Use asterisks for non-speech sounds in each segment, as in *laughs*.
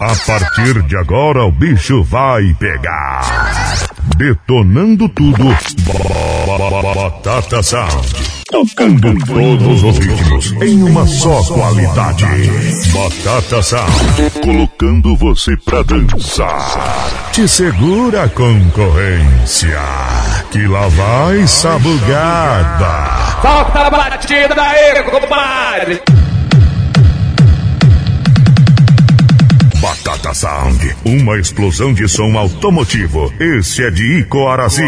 A partir de agora o bicho vai pegar. Detonando tudo. Batata Sound. Tocando todos os ritmos em uma só qualidade. Batata Sound. Colocando você pra dançar. Te segura a concorrência. Que lá vai sabugada. Solta a batida daí, compadre. Batata Sound, uma explosão de som automotivo. Esse é de Icoarazi.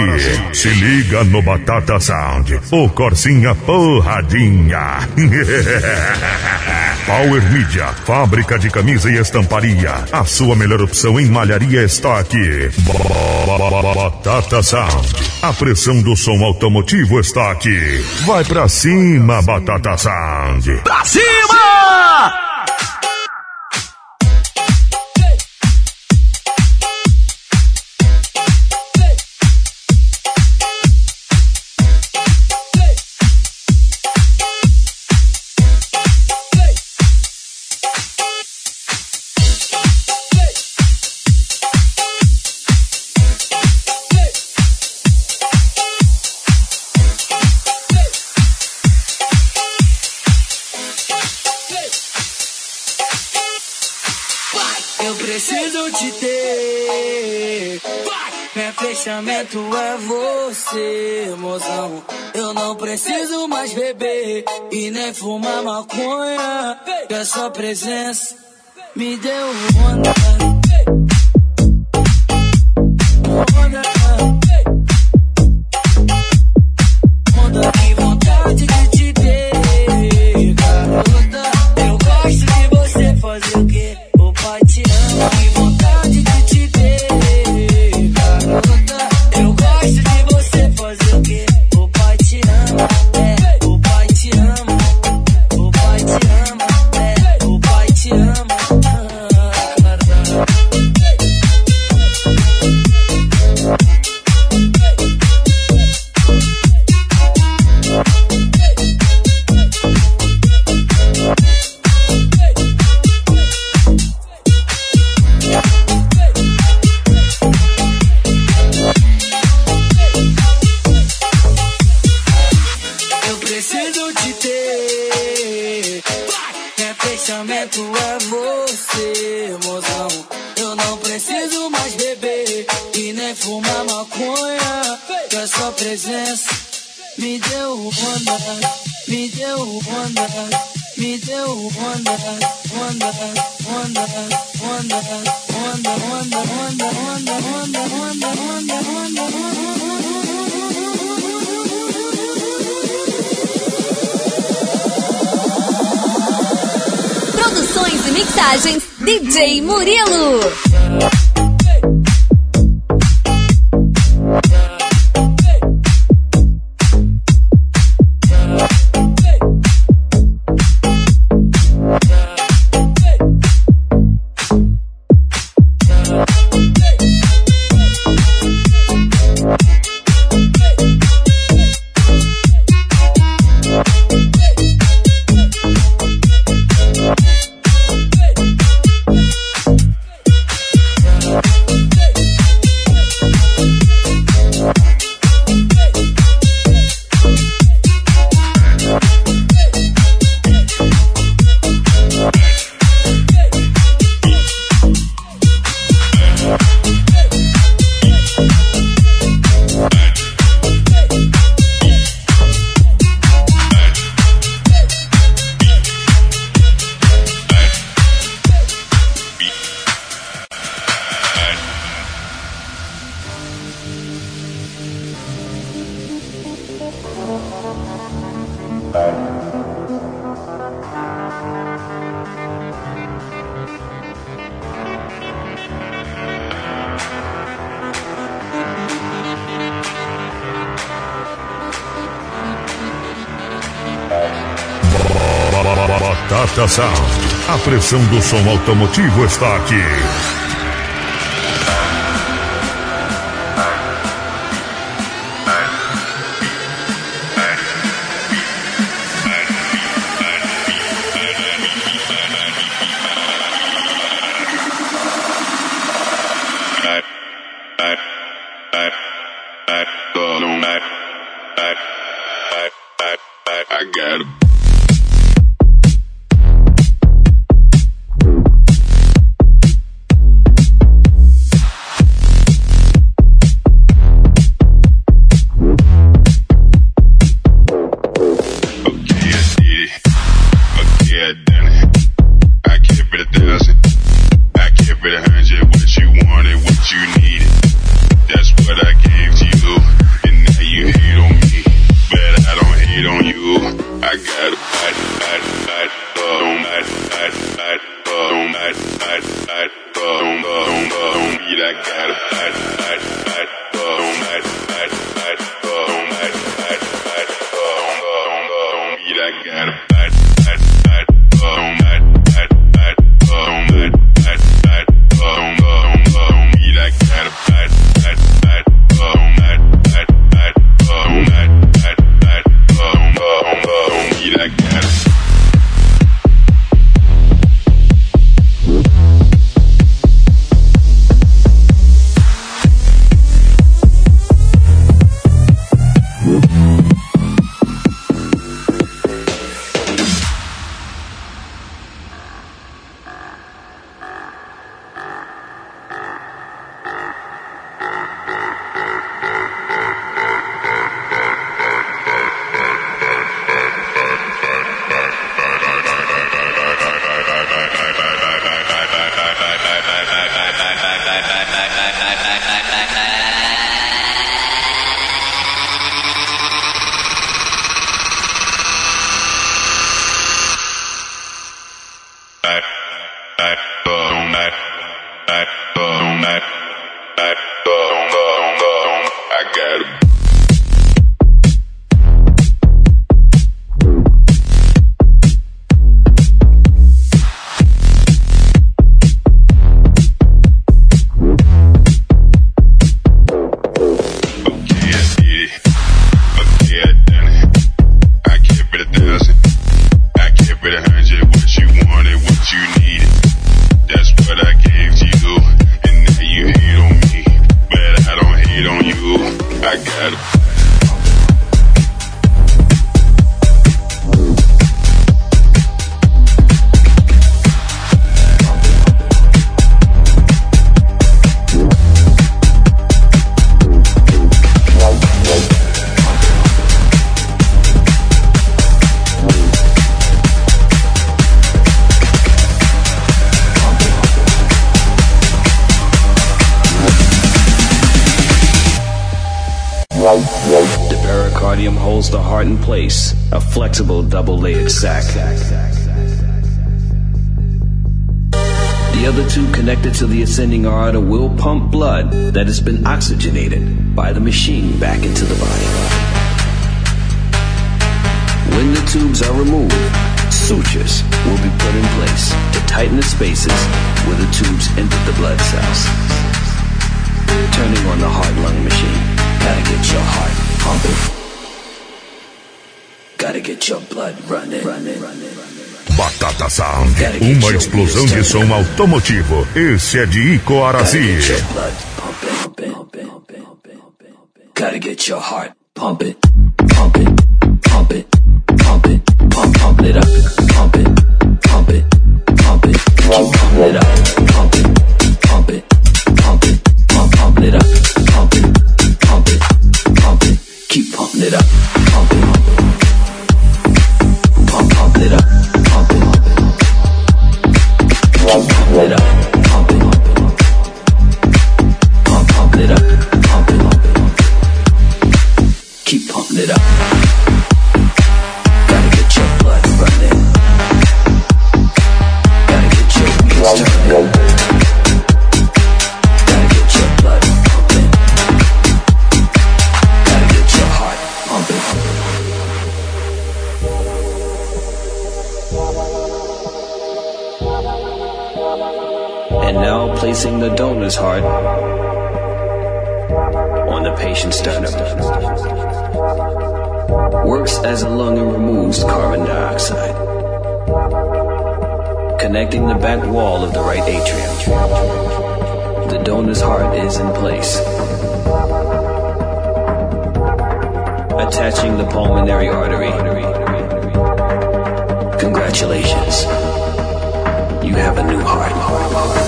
Se liga no Batata Sound, o Corsinha Porradinha. *laughs* Power Media, fábrica de camisa e estamparia. A sua melhor opção em malharia está aqui. Batata Sound, a pressão do som automotivo está aqui. Vai pra cima, Batata Sound. Pra cima! Fechamento é você, mozão. Eu não preciso mais beber e nem fumar maconha. Que a sua presença me deu. Onda. Onda Murilo. DJ Murilo. A pressão do som automotivo está aqui. I got a ascending aorta will pump blood that has been oxygenated by the machine back into the body. When the tubes are removed, sutures will be put in place to tighten the spaces where the tubes enter the blood cells. Turning on the heart-lung machine. Gotta get your heart pumping. Get your blood running, running, running. Batata Sound, uma explosão de som automotivo. Esse é de Icoarazi. Gotta get your heart pumping, pumping, get your heart pumping. And now placing the donor's heart on the patient's sternum. Works as a lung and removes carbon dioxide. Connecting the back wall of the right atrium. The donor's heart is in place. Attaching the pulmonary artery. Congratulations. You have a new heart.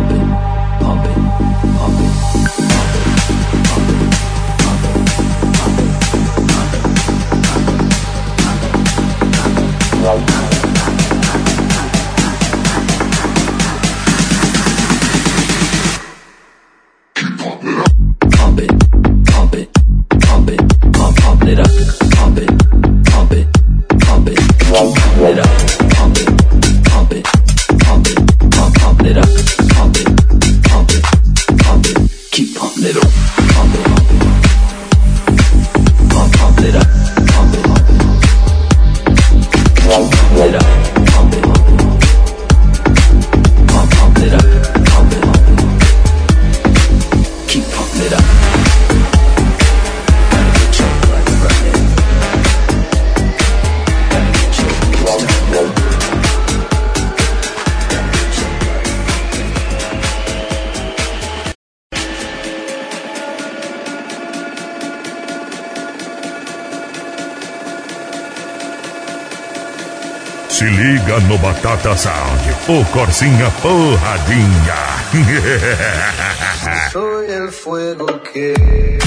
album. Batata Sound, o Corsinha Porradinha. *laughs* Soy el fuego que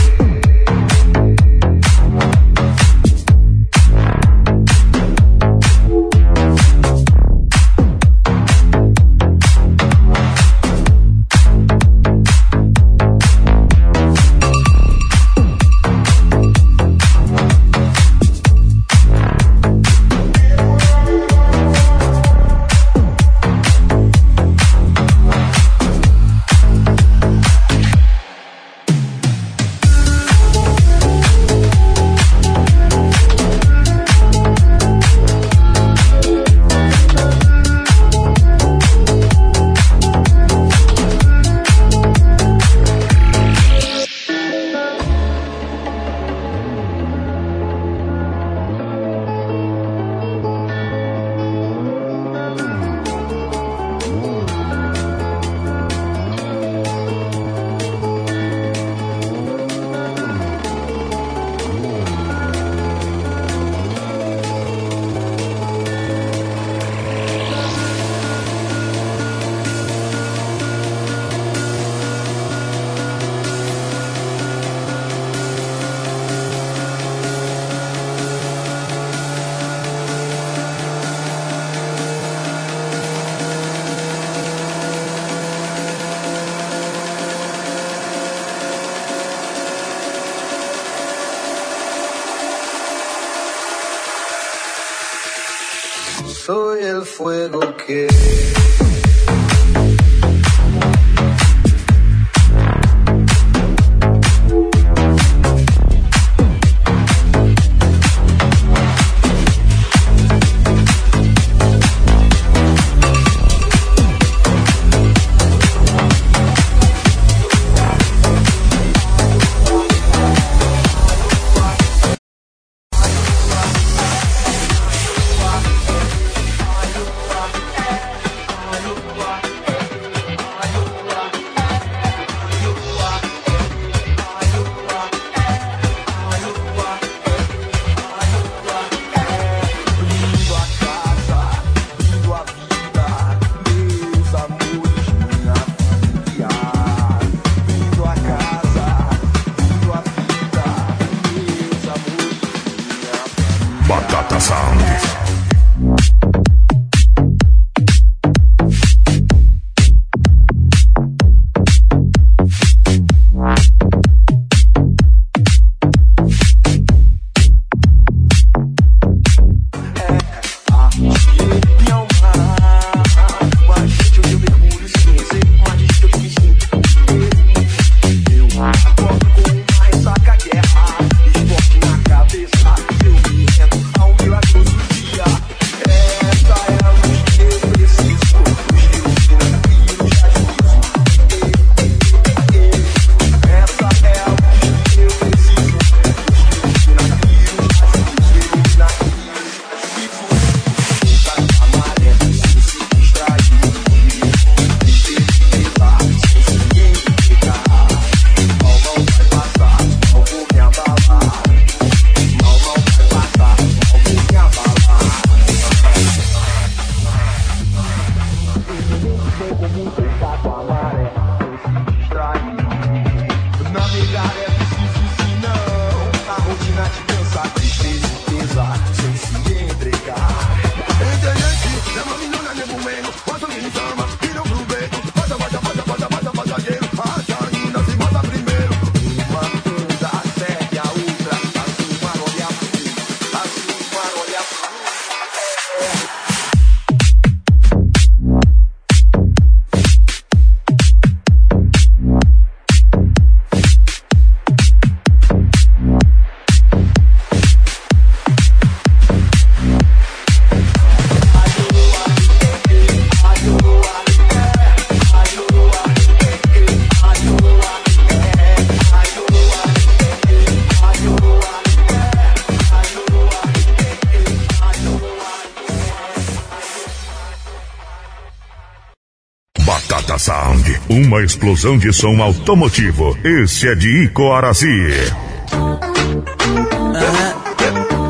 explosão de som automotivo. Esse é de Ico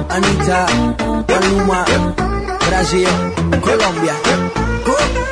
Anitta, Paluma, Brasil, Colômbia.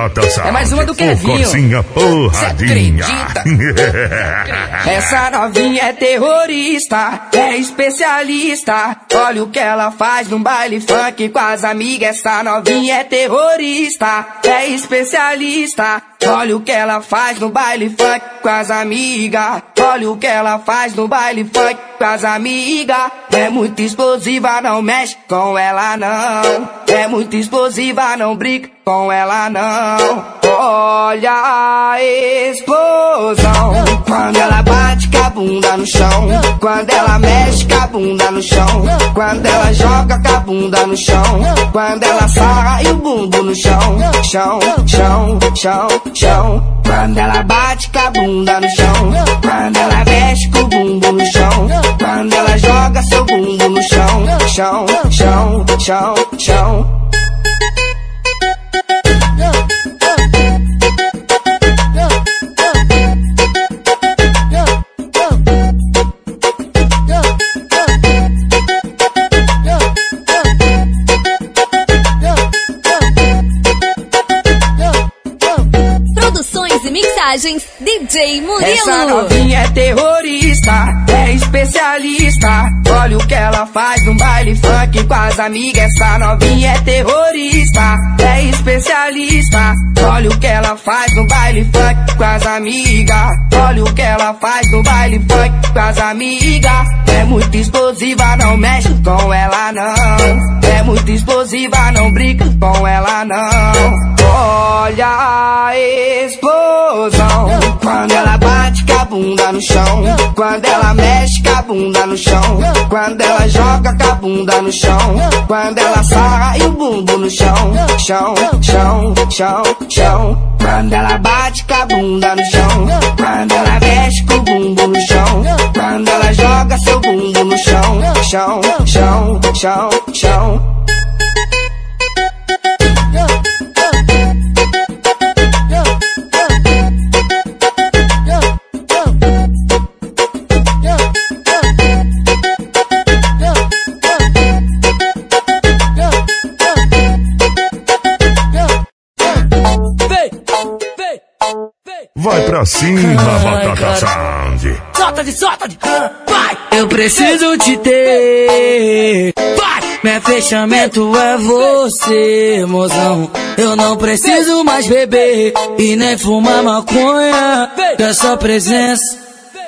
batatas É mais uma do Kevinho. Corsinha porradinha. *laughs* Essa novinha é terrorista, é especialista. Olha o que ela faz num baile funk com as amigas. Essa novinha é terrorista, é especialista. Olha o que ela faz no baile funk com as amigas. Olha o que ela faz no baile funk com as amigas. É muito explosiva, não mexe com ela não. É muito explosiva, não brinca com ela não. Olha a explosão. Quando ela bate com a bunda no chão. Quando ela mexe com a bunda no chão. Quando ela joga com a bunda no chão. Quando ela sai o bumbo no chão. Chão, chão, chão, chão. Quando ela bate com a bunda no chão. Quando ela mexe com o bumbo no chão. Quando ela joga seu bumbo no chão. Chão, chão, chão, chão. Mensagens DJ Murilo. Essa novinha é terrorista é especialista. Olha o que ela faz no baile funk com as amigas. Essa novinha é terrorista. É especialista. Olha o que ela faz no baile funk com as amigas. Olha o que ela faz no baile funk com as amigas. É muito explosiva, não mexe com ela não. É muito explosiva, não brinca com ela não. Olha a explosão quando ela bate com a bunda no chão. Quando ela mexe com a bunda no chão. Quando ela joga com a bunda no chão. Quando ela sarra e o bumbo no chão. Chão, chão, chão, chão. Quando ela bate com a bunda no chão. Quando ela mexe com o bumbo no chão. Quando ela joga seu bumbo no chão. Chão, chão, chão, chão. Vai pra cima, Batata Sound. Solta de solta de. Vai! Eu preciso te ter. Vai! Meu fechamento é você, mozão. Eu não preciso mais beber e nem fumar maconha. Que a sua presença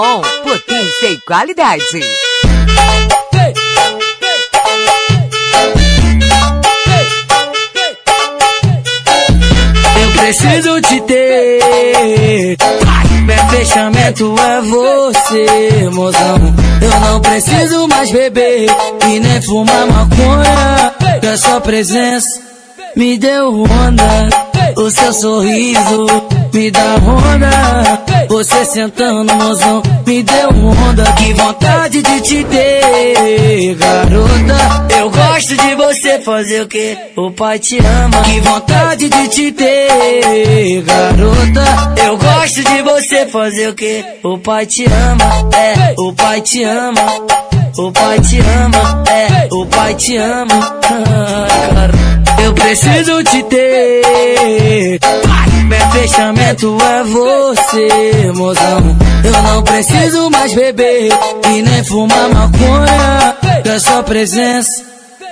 Som, potência e qualidade. Eu preciso te ter. Meu fechamento é você, mozão. Eu não preciso mais beber e nem fumar maconha. A sua presença me deu onda. O seu sorriso me dá onda. Você sentando, mozão, me deu onda. Que vontade de te ter, garota. Eu gosto de você fazer o que? O pai te ama. Que vontade de te ter, garota. Eu gosto de você fazer o que? O pai te ama. É, o pai te ama. O pai te ama. É, o pai te ama. Cara. *laughs* Eu preciso te ter. Meu fechamento é você, mozão. Eu não preciso mais beber e nem fumar maconha. Que a sua presença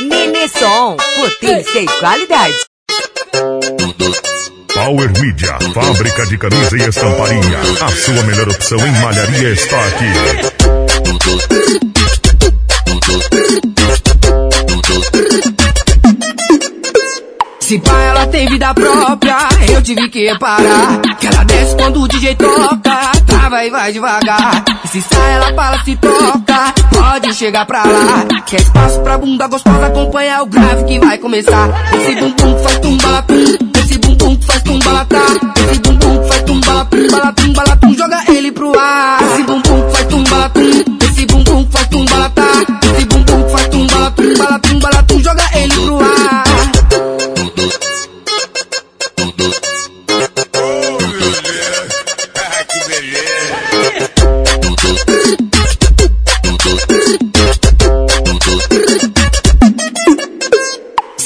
Mini Som, potência e qualidade. Power Media, fábrica de camisa e estamparia. A sua melhor opção em malharia está aqui. Se pá, ela tem vida própria, eu tive que parar. Que ela desce quando o DJ toca, trava e vai devagar. E se sai, ela fala, se toca, pode chegar pra lá. Que é espaço pra bunda gostosa, acompanha o grave que vai começar. Esse bumbum faz tumbalatum, esse bumbum faz tumbalatá. Esse bumbum faz tumbalatum, balatum, balatum, joga ele pro ar. Esse bumbum faz tumbalatum, esse bumbum faz tumbalatá. Esse bumbum faz tumbalatum, balatum, balatum, joga ele pro ar.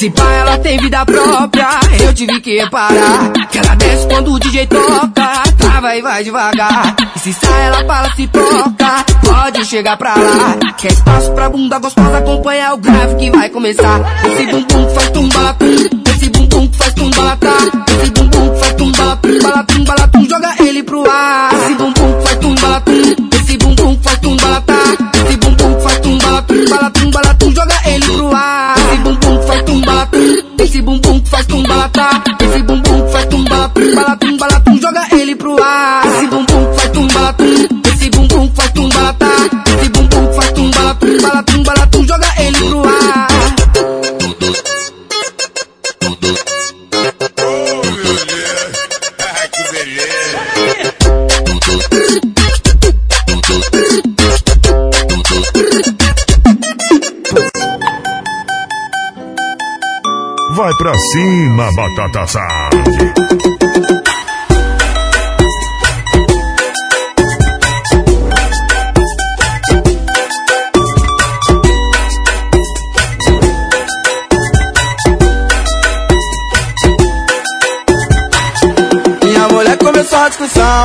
Se pá, ela tem vida própria, eu tive que parar. Que ela desce quando o DJ toca, trava e vai devagar. E se sai, ela fala se toca. Pode chegar pra lá. Quer espaço pra bunda gostosa, acompanha o grave que vai começar. Esse bumbum faz tumba Esse bumbum faz tumba Esse bumbum faz tumba tumba tumba tum, joga ele pro ar. Esse bumbum faz tumba tum. Esse bumbum faz tumba Esse bumbum faz tumba tumba tumba Esse bumbum faz tumba Esse bumbum faz tumba tumba tumba tum, joga ele pro ar. Esse bumbum faz tumba Esse bumbum faz tumba Esse bumbum faz tumba tumba pra cima, batata assada. começou a discussão,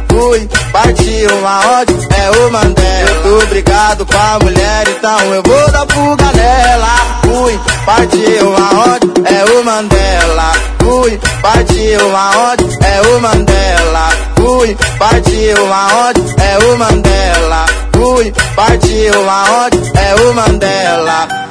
Fui, partiu aonde? É o Mandela. Eu tô brigado com a mulher, então eu vou dar fuga nela. Fui, partiu aonde? É o Mandela. Fui, partiu aonde? É o Mandela. Fui, partiu aonde? É o Mandela. Fui, partiu aonde? É o Mandela.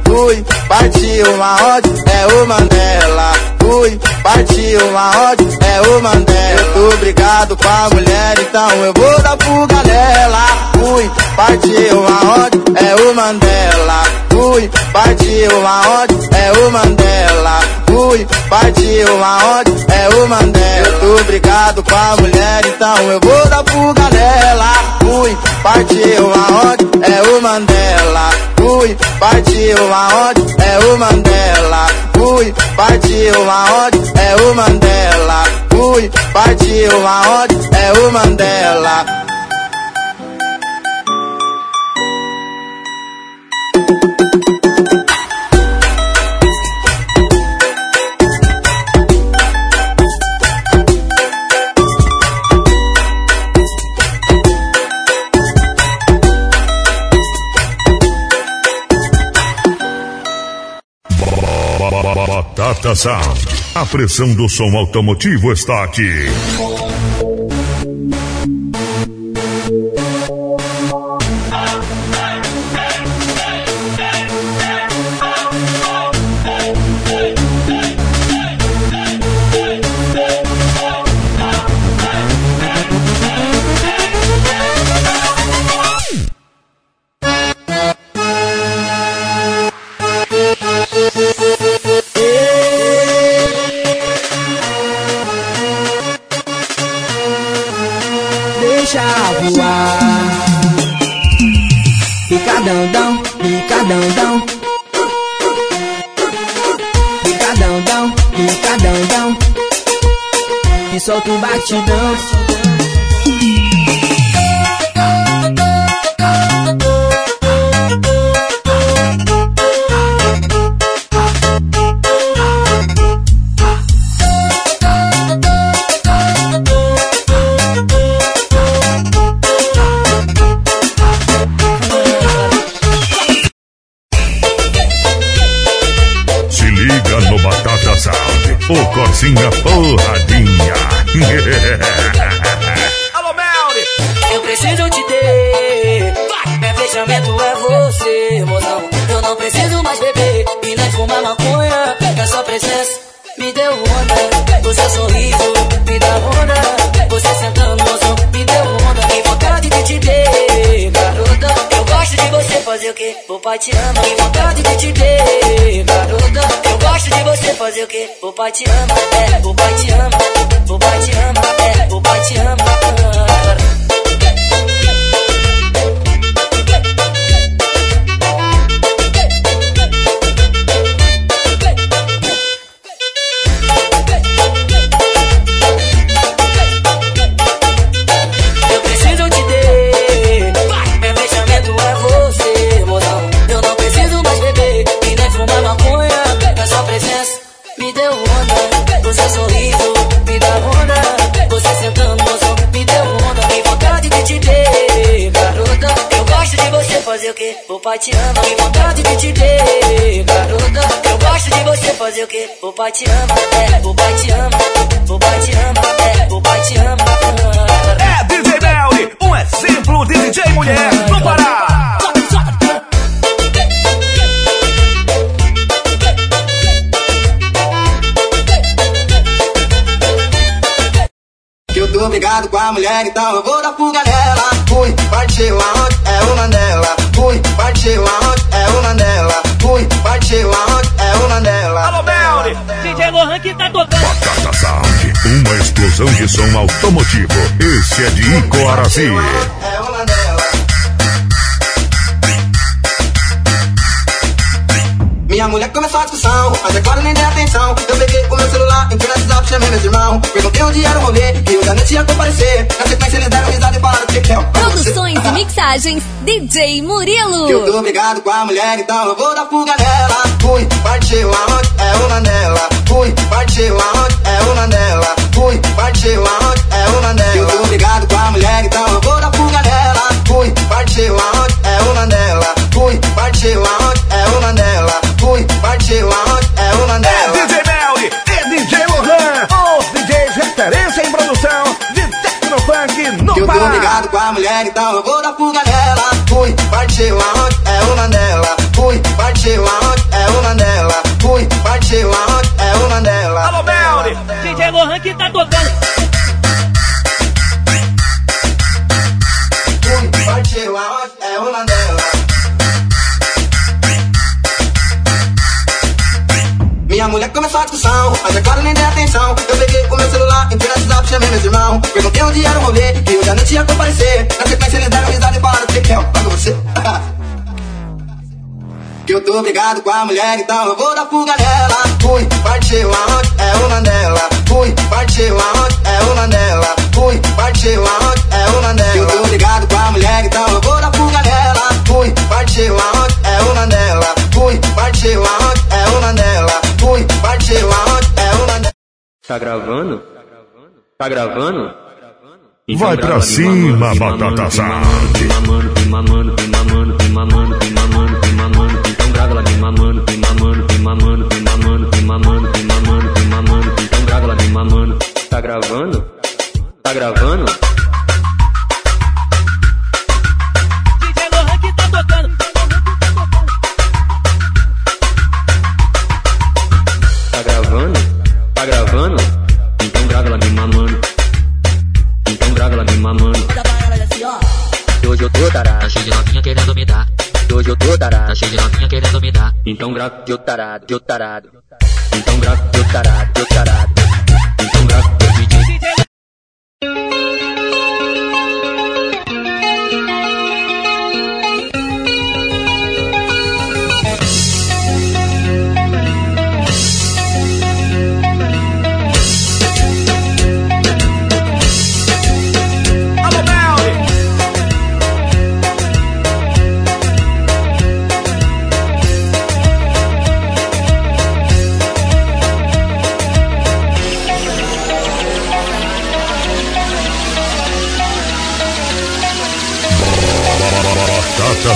Partiu aonde? É o Mandela. Fui, partiu aonde? É o Mandela. Eu tô brigado com a mulher, então eu vou dar fuga nela. Fui, partiu aonde? É o Mandela. Fui, partiu aonde? É o Mandela. Fui, partiu aonde? É o Mandela. Eu tô brigado com a mulher, então eu vou dar fuga nela. Fui, partiu aonde? É o Mandela. Fui, partiu aonde? É o Mandela. Fui, partiu aonde? É o Mandela. Fui, partiu aonde? É o Mandela. Sound. A pressão do som automotivo está aqui. Te ama. Tem vontade de te ter, garota. Eu gosto de você fazer o quê? O pai te ama, é, o pai te ama. O pai te ama, é, o pai te ama. É DJ Melly, um exemplo de DJ mulher no Pará. Que eu tô brigado com a mulher, então eu vou explosão de som automotivo. Esse é de Icoaraci. É uma dela. Minha mulher começou a discussão, mas é claro, nem dei atenção. Eu peguei o meu celular, entrei no WhatsApp, chamei meus irmãos. Perguntei onde era o rolê, e eu já nem tinha comparecer. Na sequência, eles deram risada e falaram que que é. Produções e mixagens DJ Murilo. Eu tô brigado com a mulher, então eu vou dar fuga nela. Fui, partiu aonde? É uma dela. Fui, partiu aonde? É uma dela. Partiu aonde? É uma dela. Que eu tô brigado com a mulher, então eu vou dar fuga nela. Fui, partiu aonde? É uma dela. Fui, partiu aonde? É uma dela. Fui, partiu aonde? É uma É dela. DJ Melly e DJ Lohan, os DJs referência em produção de Tecnofunk no Que eu tô Pará. brigado com a mulher, então eu vou dar fuga nela. Que eu tô brigado com a mulher, então eu vou dar fuga nela. Fui, partiu aonde? É uma dela. Fui, partiu aonde? É uma dela. Fui, partiu aonde? É uma dela. Que eu tô com a mulher, então eu vou dar fuga nela. Fui, partiu aonde? É uma dela. Fui, partiu aonde? É uma dela. Fui, partiu aonde? É uma dela. Tá gravando? Tá gravando? Vai pra cima, Batata mamando, mamando, mamando, mamando, mamando, mamando, vem mamando, vem mamando, vem mamando, vem mamando, vem mamando, vem mamando. Então grava lá, vem mamando. Tá gravando? Tá gravando? DJ Lohan que tá tocando. Tá gravando? Tá gravando? Então grava lá, vem mamando. Então grava lá, vem mamando. Hoje eu tô tarado, cheio de novinha querendo me dar. Hoje eu tô tarado, cheio de novinha querendo. Então grava, eu tarado, eu tarado. Então grava, eu tarado, eu tarado.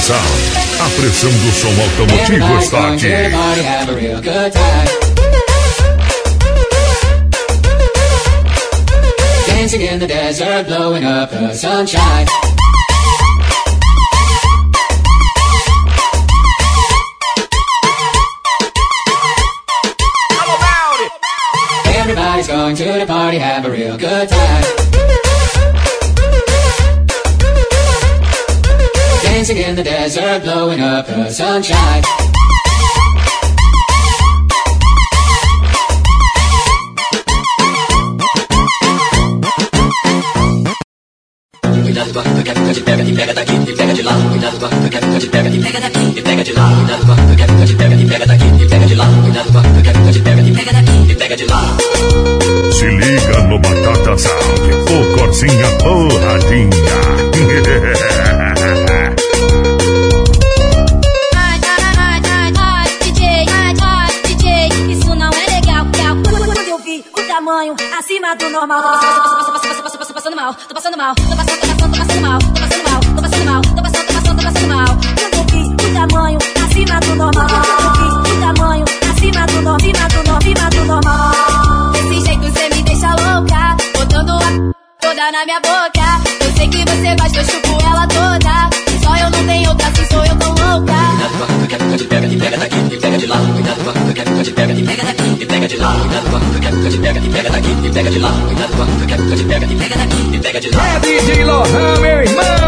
A pressão do som automotivo está aqui. Dancing in the desert, blowing up the sunshine. Everybody's going to the party, have a real good time. Dancing in the desert, blowing up the sunshine. Cuidado com a que a te pega, pega daqui, e pega de lá. Cuidado com a que a te pega, pega daqui, e pega de lá. Cuidado com a que a te pega, pega daqui, pega de lá. Cuidado com a que a te pega, pega daqui, e pega de lá. Se liga no Batata Sound, o Corsinha Porradinha. Tô passando mal, tô passando, tô passando, tô passando mal, tô passando mal, tô passando mal, tô passando, tô passando, tô passando mal. Vi o tamanho acima do normal. Vi o tamanho acima do normal, acima do normal, acima do normal. Desse jeito cê me deixa louca, botando a toda na minha boca. Eu sei que você gosta, eu chupo ela toda. Só eu não tenho outra, se sou eu tão louca. Cuidado com a que a te pega, e pega daqui, e pega de lá. Cuidado com a que a te pega, e pega daqui, e pega de lá. Cuidado com a que a te pega, e pega pega de lá. Cuidado com a que a te pega, e pega daqui, e pega de lá. É DJ Lohan, meu irmão.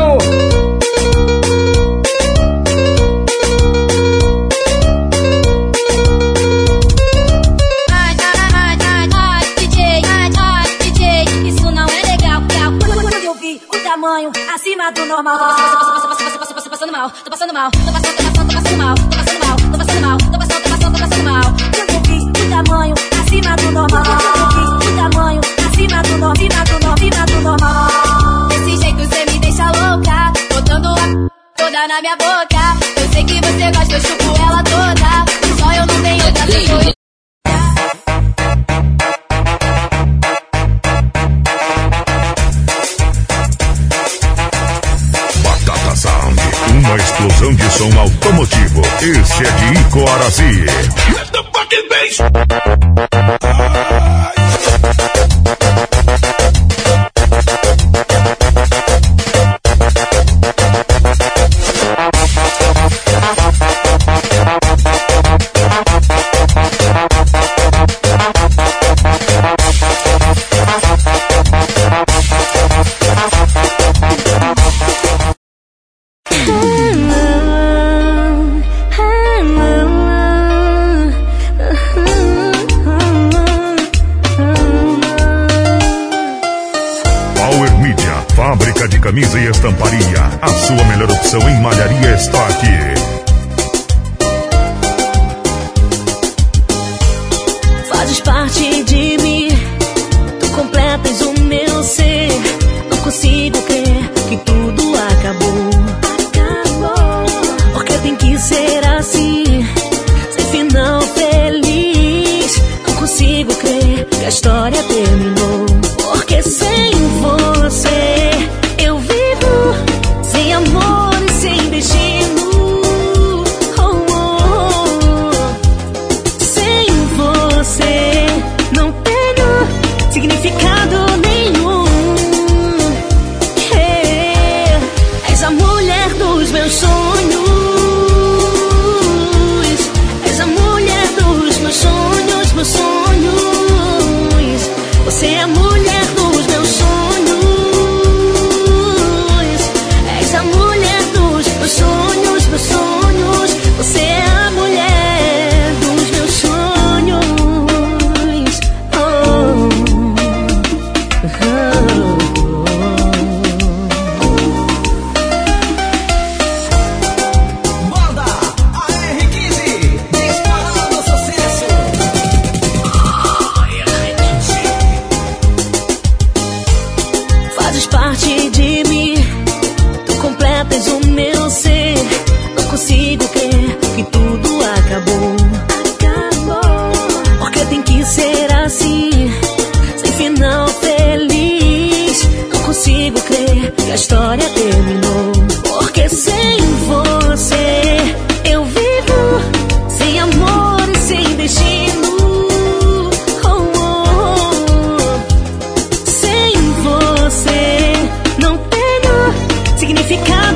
Tenho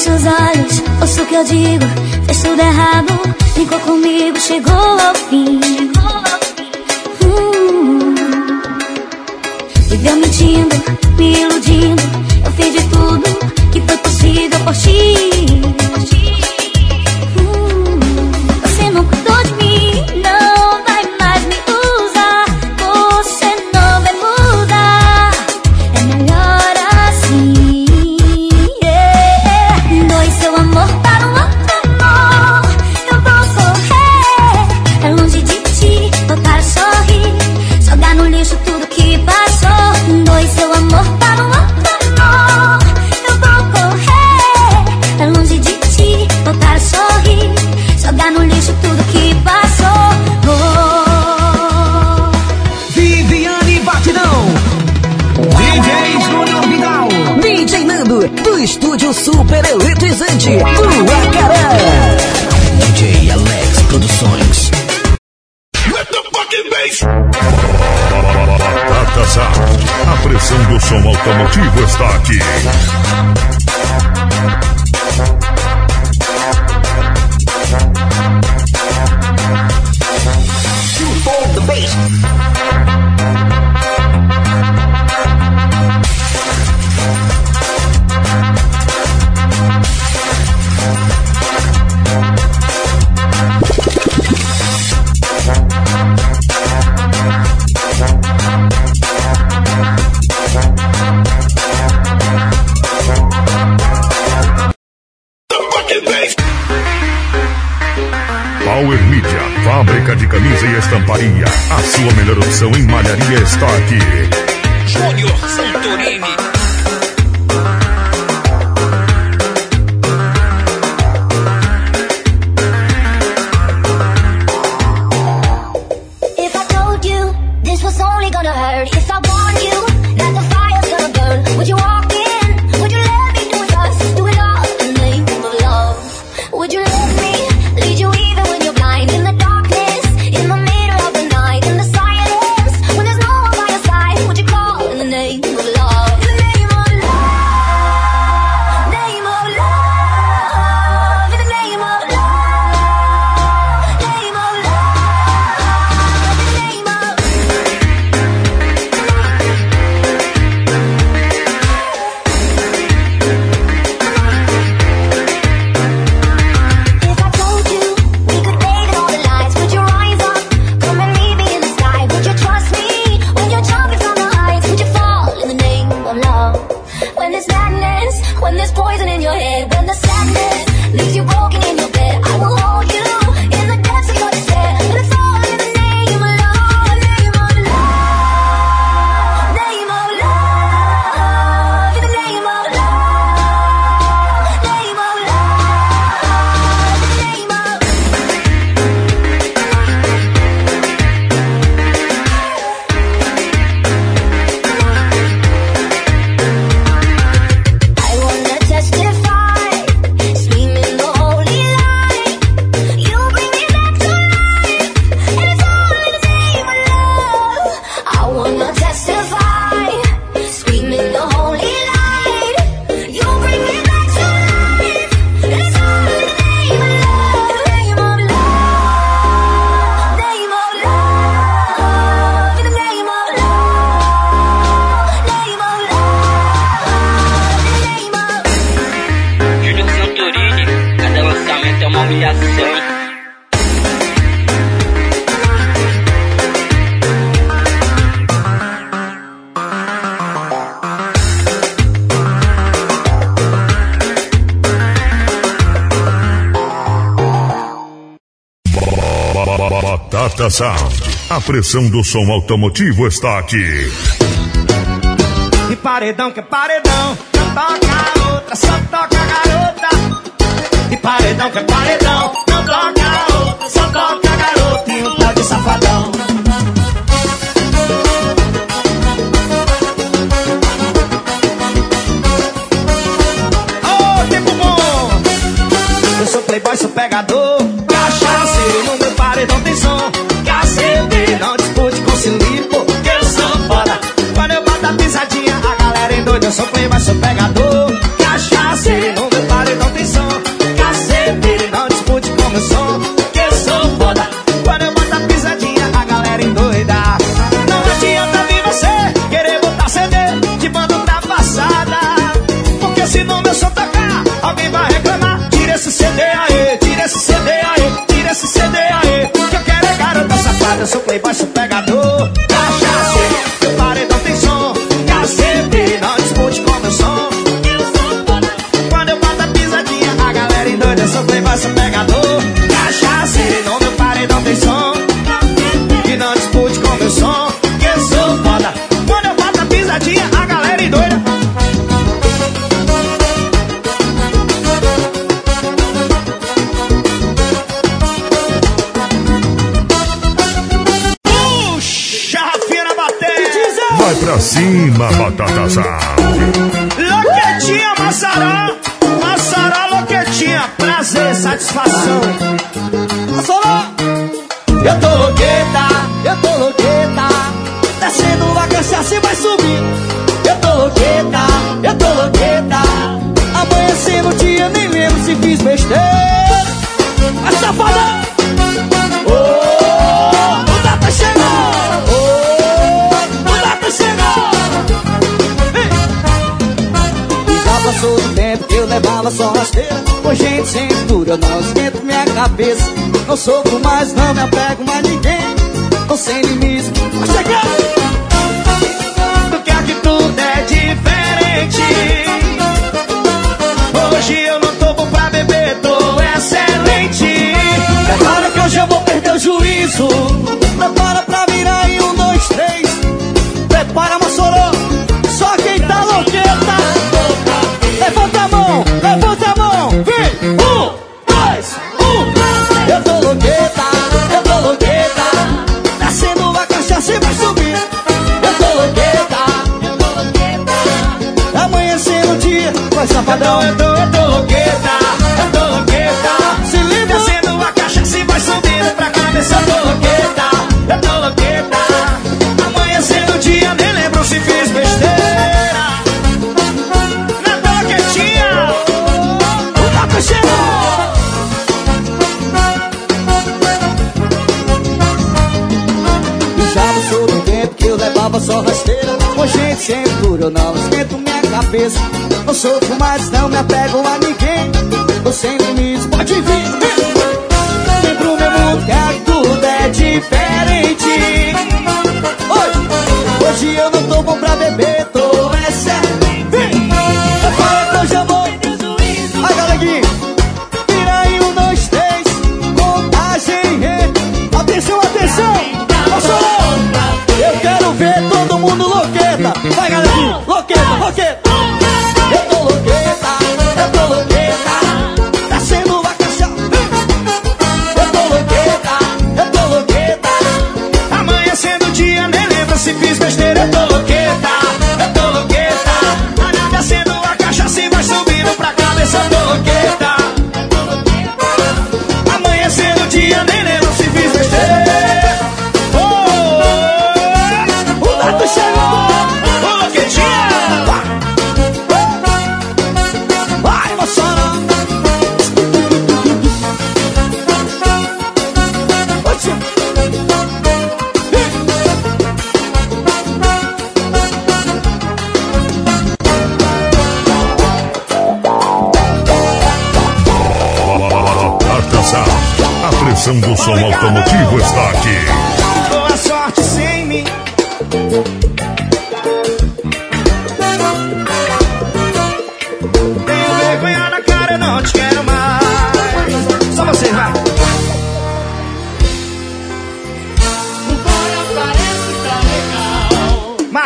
Fecha os olhos, ouça o que eu digo. Fez tudo errado, brincou comigo Chegou ao fim. Hum. Viveu mentindo, me iludindo. Eu fiz de tudo que foi possível por ti. Rock. expressão do som automotivo está aqui. E paredão que é paredão, não toca outra, só toca garota. E paredão que é paredão, não toca Chima Batatasa. pedala só rasteira. Com gente sem cura, eu não esquento minha cabeça. Não sofro mais, não me apego mais ninguém. Tô sem limites, chegando. Tu quer que tudo é diferente. outros, mas não me apego.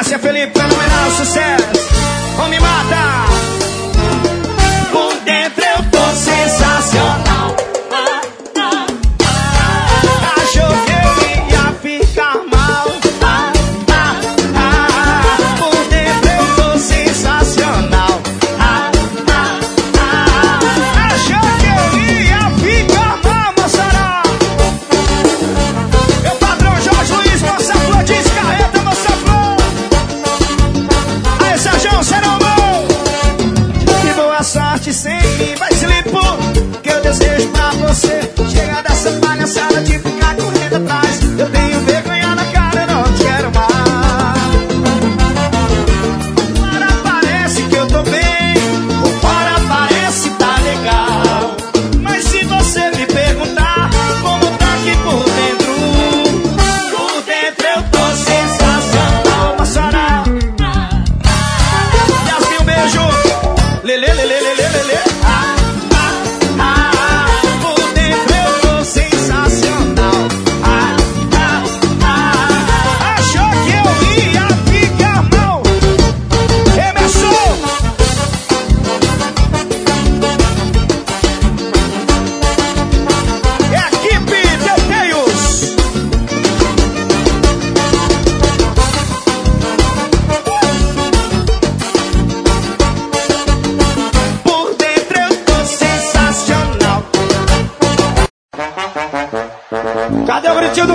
Márcia Felipe, fenomenal sucesso. Ou me mata!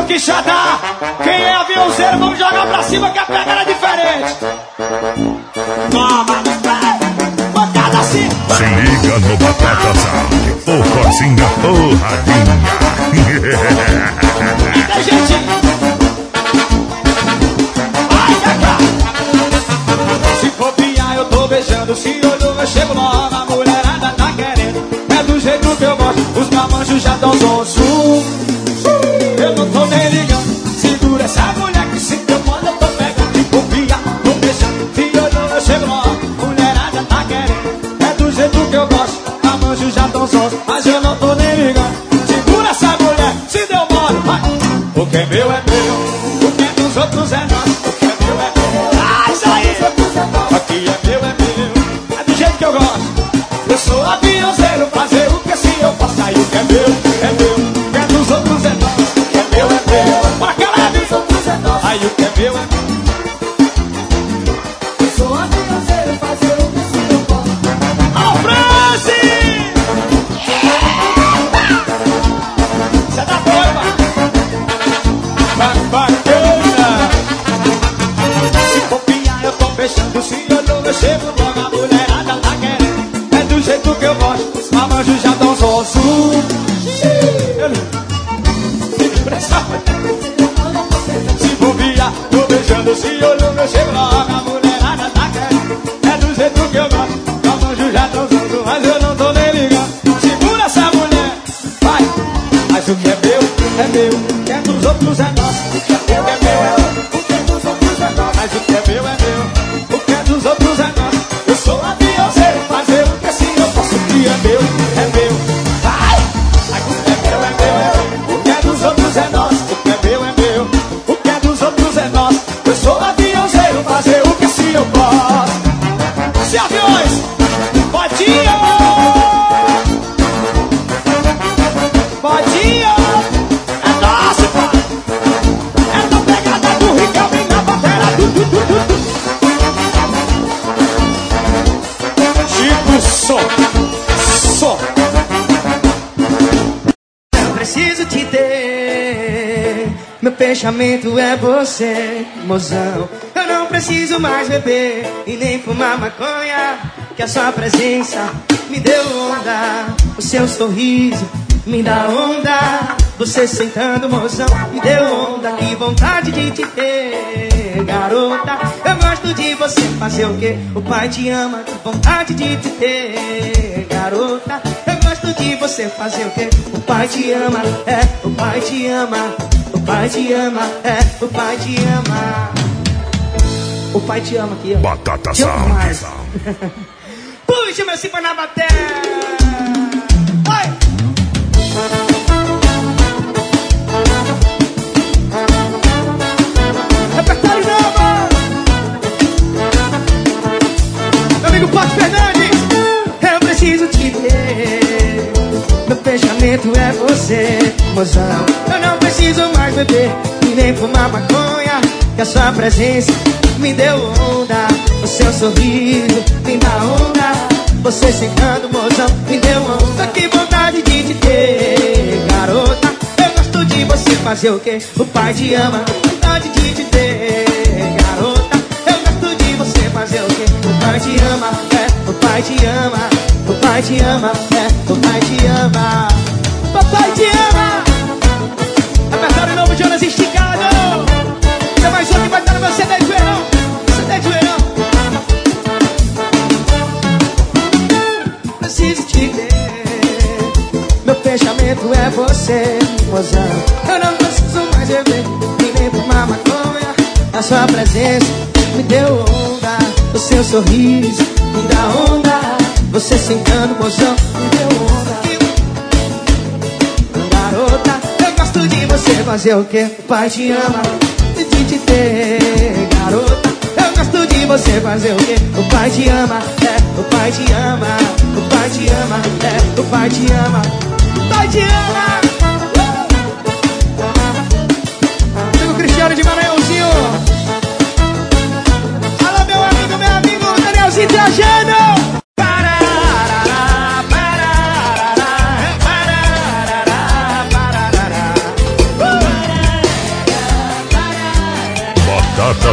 que chatar. Quem é aviãozeiro, vamos jogar pra cima que a pegada é diferente. Toma no pé, pancada assim. Se liga no Batata Zap, o Corsinha porradinha. e tem gente... Ai, Se copiar eu tô beijando, se olhou eu chego nova. a mulherada tá querendo. É do jeito que eu gosto, os camanchos já dão zonzo. mozão. Eu não preciso mais beber e nem fumar maconha. Que a sua presença me deu onda. O seu sorriso me dá onda. Você sentando, mozão, me deu onda. Que vontade de te ter, garota. Eu gosto de você fazer o que? O pai te ama. Que vontade de te ter, garota. Eu gosto de você fazer o que? O pai te ama. É, o pai te ama pai te ama, é, o pai te ama. O pai te ama aqui, ó. Batata te. *laughs* Puxa, meu cipó na bateria. Meu amigo Pato Fernandes, eu preciso te ver você, mozão. Eu não preciso mais beber e nem fumar maconha. Que a sua presença me deu onda. O seu sorriso me dá onda. Você sentando, mozão, me deu onda. Que vontade de te ter, garota. Eu gosto de você fazer o quê? O pai te ama. Vontade de te ter, garota. Eu gosto de você fazer o quê? O pai te ama, é. O pai te ama. O pai te ama, é. O pai te ama. Te. Repertório novo, Jonas Esticado. Tem mais um que vai estar no meu CD de verão. Preciso te ver. Meu fechamento é você, mozão. Eu não preciso mais beber, e nem fumar maconha. A sua presença me deu onda. O seu sorriso me dá onda. Você sentando, mozão, me deu onda. Você fazer o que? O pai te ama, de te ter, garota. Eu gosto de você fazer o que? O pai te ama, é, o pai te ama, o pai te ama, é, o pai te ama, o pai te ama. Amigo Cristiano de Maranhãozinho. Alô, meu amigo, meu amigo Danielzinho Trajano.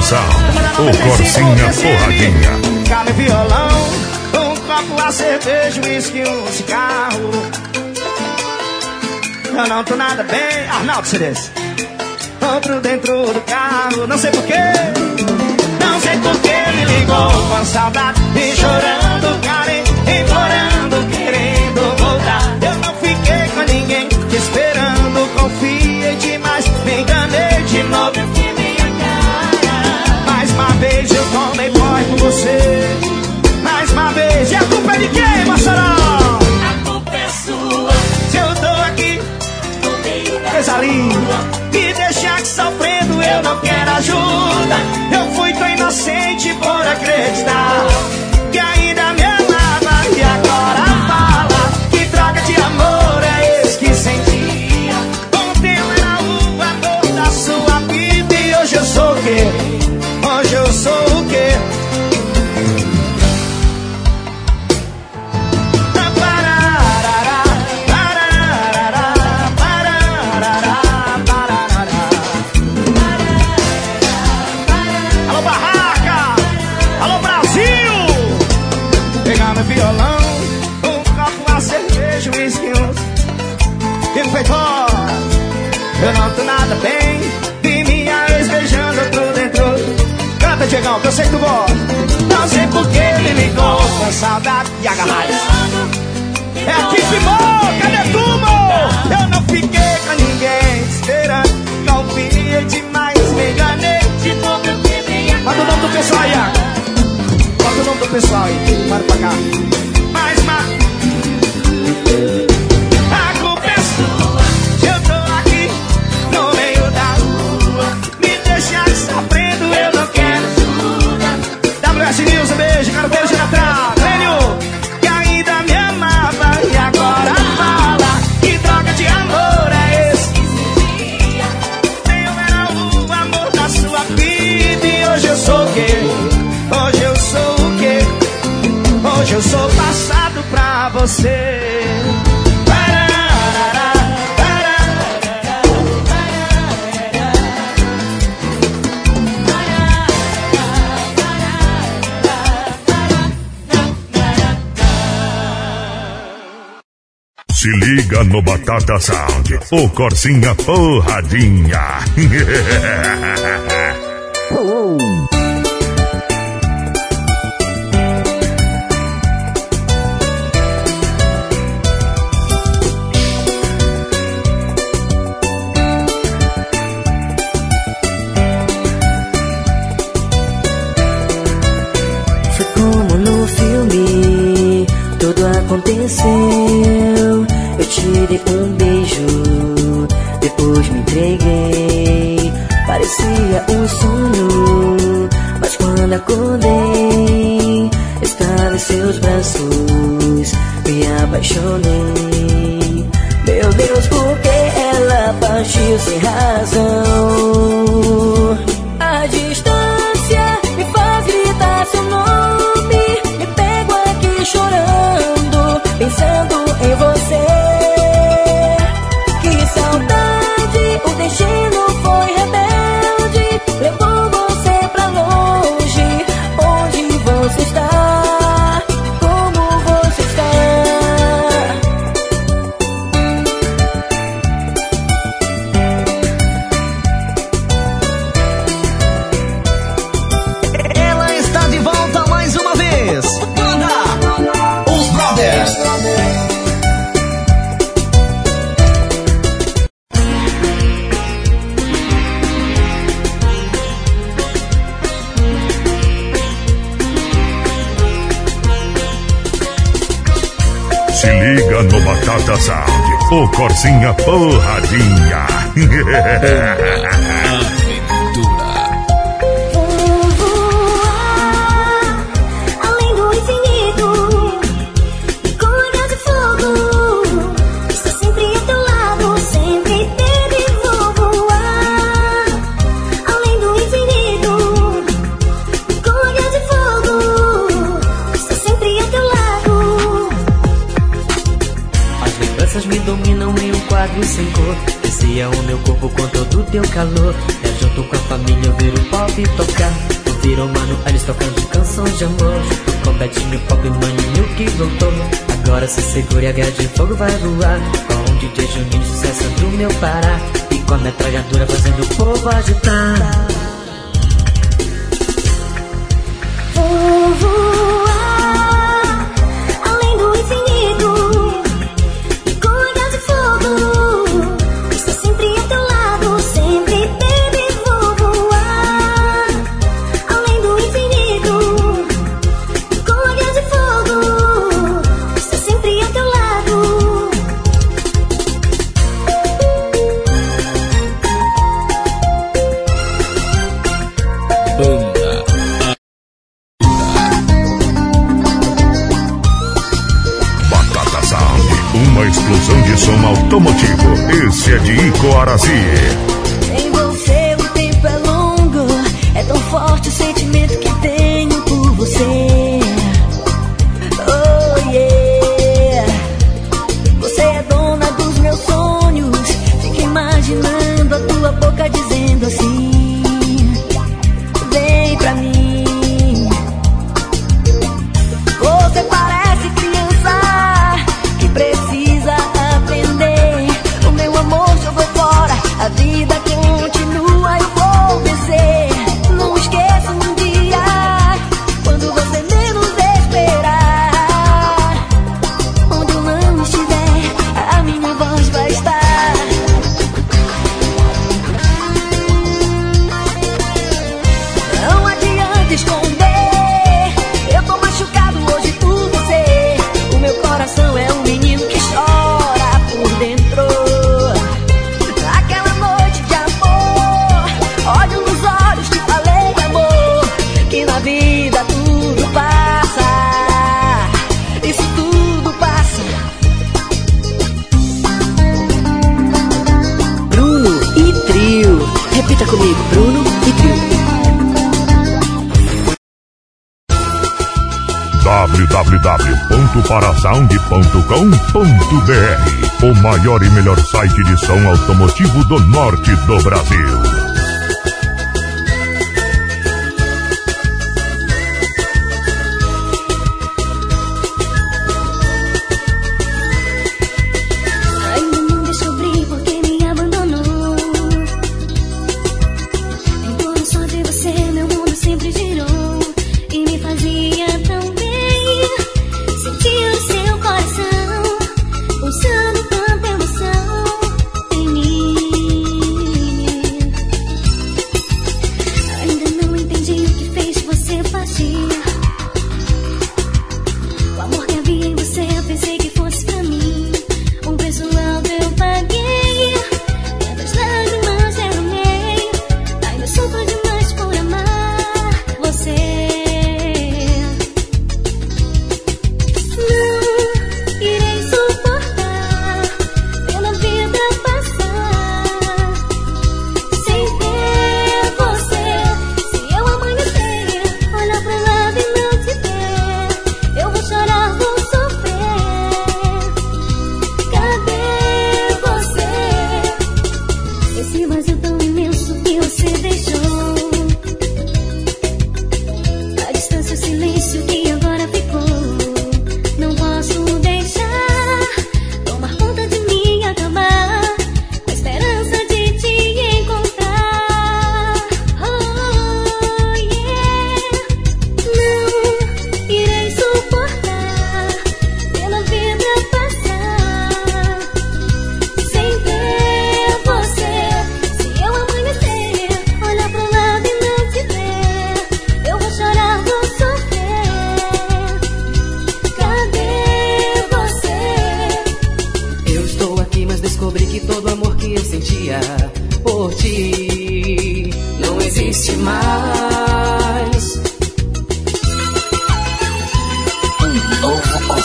Sound, o Corsinha Porradinha. Calo e violão, um copo, a cerveja, uísque, um cigarro. Eu não tô nada bem, Arnaldo Ceres. Outro dentro do carro, não sei porquê. Me deixa aqui sofrendo, eu não quero ajuda. Eu fui tão inocente por acreditar pessoal aí, para pra cá. Se liga no Batata Sound, o Corsinha Porradinha. *laughs* Cozinha lábios sem cor. Vicia o meu corpo com todo o teu calor. É junto com a família ouvir o pop tocar. Ouvir o Mano Eles tocando canções de amor. Com Betinho, Pop, Maninho que voltou Agora se segura a grade de fogo vai voar. Com um DJ Juninho, sucesso do meu Pará. E com a metralhadora fazendo o povo agitar. Oh. www.parasound.com.br O maior e melhor site de som automotivo do norte do Brasil.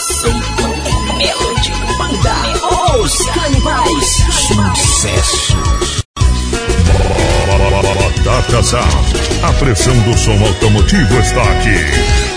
Aceito Melody Banda. Os canibais. Sucesso. Batata A pressão do som automotivo está aqui.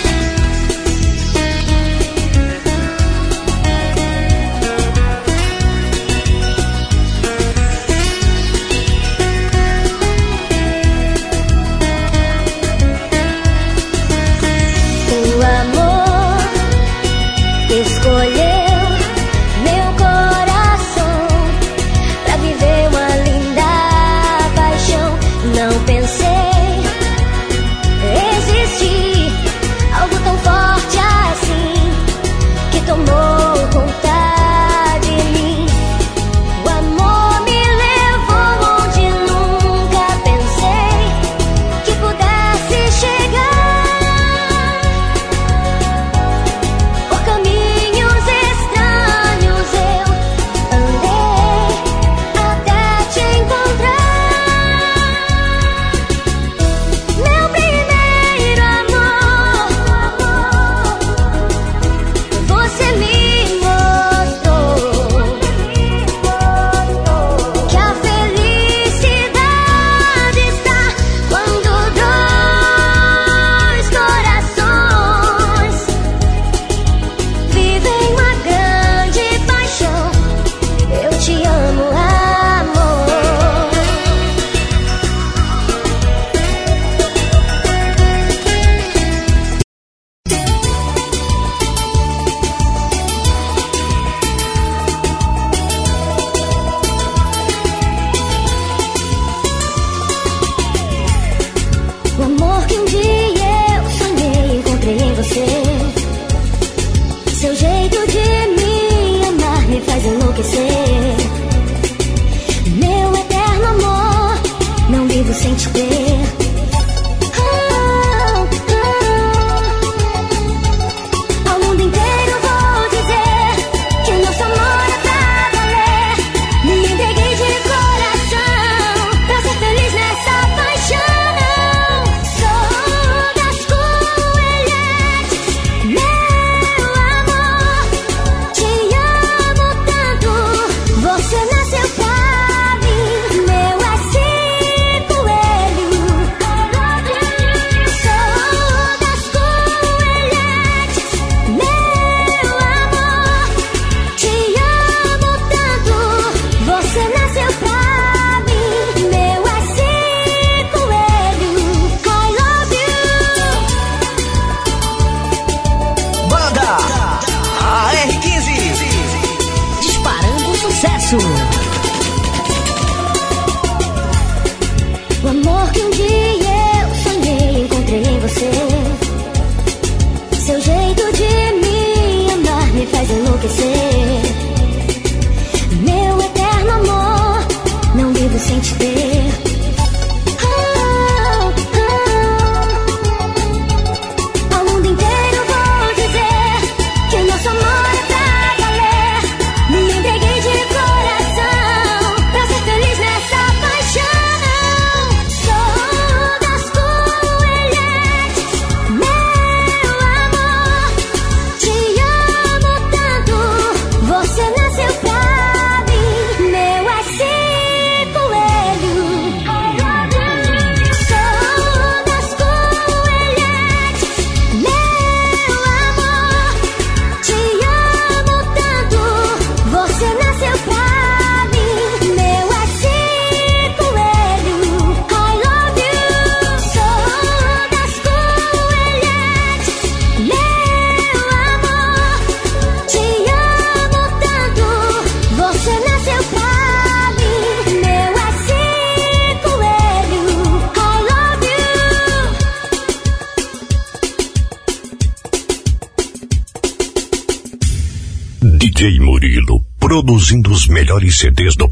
melhores CDs do